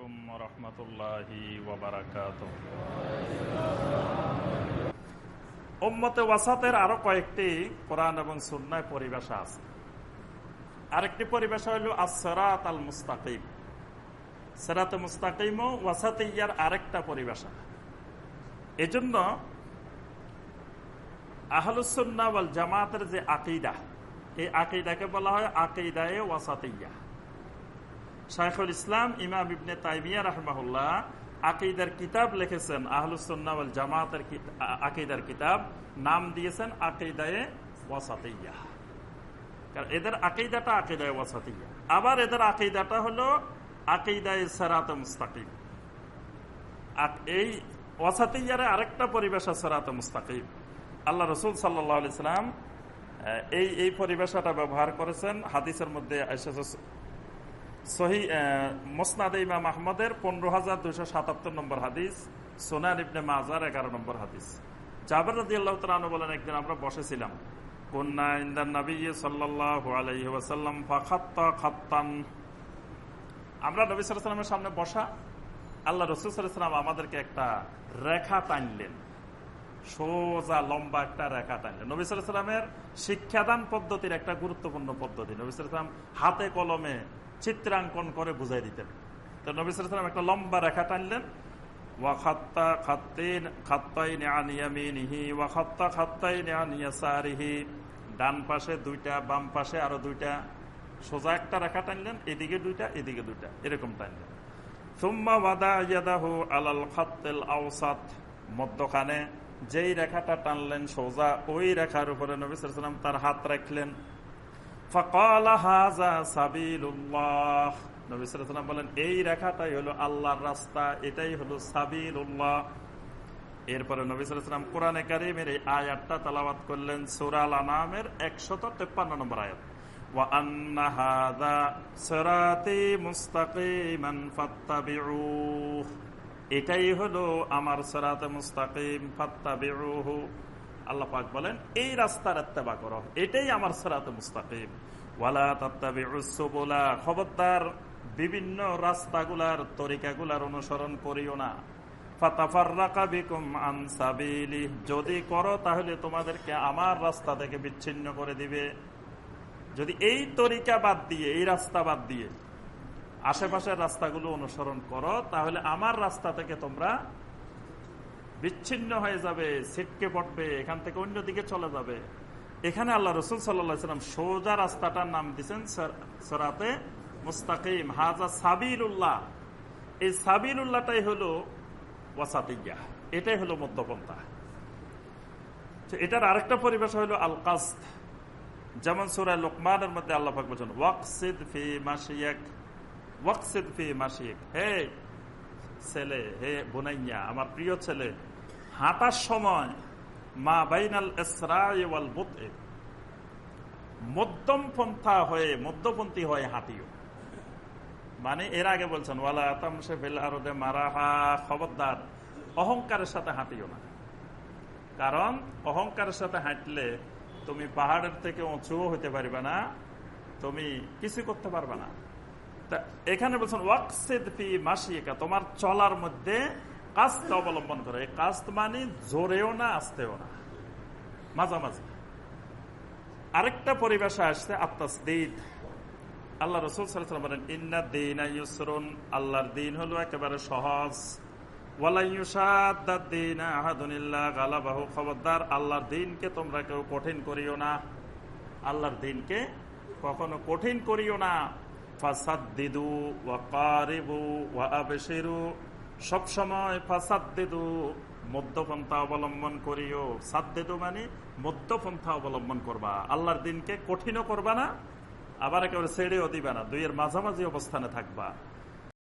আলাইকুম ওয়াসাতের আরও কয়েকটি কোরআন এবং সুন্নায় আছে। আরেকটি হল আসরাত আল মুস্তাকিম। সেরাতে মুস্তাকিম ও ওয়াসাতিয়ার আরেকটা পরিভাষা। এজন্য আহলুসন্না জামাতের যে আকিদা, এই আকিদাকে বলা হয় আকিদায়ে ওয়াসাতিয়া শাইখুল ইসলাম, ইমাম ইবনে তাইমিয়া রহমাহুল্লাহ আকিদার কিতাব লিখেছেন আহলুসন্নাওয়াল জামাতের আকিদার কিতাব। নাম দিয়েছেন আকিদায়ে ওয়াসাতিয়া। কারণ এদের আকিদাটা আকিদায় ওয়াসাতিয়া। আবার এদের আকিদাটা হলো আকিদায় সেরাত মুস্তাকিম। এই ওয়াসাতিয়ারে আরেকটা পরিবেশা সেরাত মুস্তাকিম। আল্লাহ রসুল সাল্লাহ সাল্লাম এই এই পরিবেশাটা ব্যবহার করেছেন। হাদিসের মধ্যে সহি মোসনাদ ইমাম আহমদের পনেরো হাজার দুইশো সাতাত্তর নম্বর হাদিস সোনার ইবনে মাজার এগারো নম্বর হাদিস। জাবের রাজি আল্লাহ তালু বলেন, একদিন আমরা বসেছিলাম। কন্যা ইন্দান নবী সাল্লাহ আলাইসাল্লাম খাত্তান। আমরা নবী সাল্লামের সামনে বসা, আল্লাহ রসুল সাল্লাম আমাদেরকে একটা রেখা টানলেন। সোজা লম্বা একটা রেখা টানলেন। নবী সাল্লামের শিক্ষাদান পদ্ধতির একটা গুরুত্বপূর্ণ পদ্ধতি। নবী সাল্লাম হাতে কলমে চিত্রাঙ্কন করে বুঝাই দিতেন। তো নবী সালাম একটা লম্বা রেখা টানলেন। ডান পাশে দুইটা, বাম পাশে আরও দুইটা। সোজা একটা রেখা টানলেন, এদিকে দুইটা এদিকে দুইটা। এরকম টানলেন। মধ্যখানে যেই রেখাটা টানলেন সোজা, ওই রেখার উপরে নবী সালাম তার হাত রাখলেন। বলেন, এই রেখাটাই হলো আল্লাহর রাস্তা, এটাই হলো সাবিল উল্লাহ এরপরে নবিসাম কোরআনে কারিমের এই আয়াতটা তালাবাত করলেন, সুরাল আনামের একশত তেপ্পান্ন নম্বর আয়াত। এটাই হলো আমার সরাতে মুস্তাকিম ফাত্তা বেরুহু আল্লাহ পাক বলেন, এই রাস্তার এত্তেবা করো। এটাই আমার সরাত মুস্তাকিম। ওয়ালা তাত্তাবিউসুবুলা খবরদার, বিভিন্ন রাস্তাগুলার তরিকাগুলার অনুসরণ করিও না। যদি করো তাহলে তোমাদেরকে আমার রাস্তা থেকে বিচ্ছিন্ন করে দিবে। যদি এই তরিকা বাদ দিয়ে, এই রাস্তা বাদ দিয়ে আশেপাশের রাস্তাগুলো অনুসরণ করো, তাহলে আমার রাস্তা থেকে তোমরা বিচ্ছিন্ন হয়ে যাবে, ছিটকে পড়বে, এখান থেকে অন্যদিকে চলে যাবে। এখানে আল্লাহ রসুল সাল্লাম সোজা রাস্তাটার নাম দিচ্ছেন সরাতে মুস্তাকিম। হাজা সাবির উল্লাহ এই সাবির উল্লাহটাই হলো ওয়াসাতিয়া এটাই হলো মধ্যপন্থা। এটার আরেকটা পরিবেশ হলো আল কাস্ত যেমন সুরায় লোকমানের মধ্যে আল্লাহ বলছেন, ওয়াকসিদ ফি মাসিয়াক ওয়াকসিদ ফি মাসিয়াক হে ছেলে, হে বোনাইয়া, আমার প্রিয় ছেলে হাঁটার সময় মা বাইনাল এসরাইল বুতে মধ্যম পন্থা হয়ে, মধ্যপন্থী হয়ে হাঁটিও। মানে এর আগে বলছেন, ওয়ালা আতামসে বেলারদে মারাহা, খবরদার, অহংকারের সাথে হাঁটিও না। কারণ অহংকারের সাথে হাঁটলে তুমি পাহাড়ের থেকে উঁচুও হইতে পারবে না, তুমি কিছু করতে পারবে না। এখানে বলছেন, ওয়াকসেদ ফি মাসিকা তোমার চলার মধ্যে কাস্ত অবলম্বন করে। এই কাস্ত মানে জোরেও না, আসতেও না। মাঝামাঝি আরেকটা পরিবেশে আসছে আত্মাসদিদ। আল্লাহ রসুল সাল্লাম বলেন, ইন্না দিন আল্লাহর দিন হলো একেবারে সহজ। খবরদার, আল্লাহর দিনকে তোমরা কেউ কঠিন করিও না। আল্লাহর দিনকে কখনো কঠিন করিও না। ফাসাদ্দিদু ওয়া কারিবু ওয়া সব সময় ফাসাদ্দিদু মধ্যপন্থা অবলম্বন করিও। সাদ্দেদু মানে মধ্যপন্থা অবলম্বন করবা। আল্লাহর দিনকে কঠিনও করবা না, আবার একেবারে ছেড়েও দিবা না। দুইয়ের মাঝামাঝি অবস্থানে থাকবা।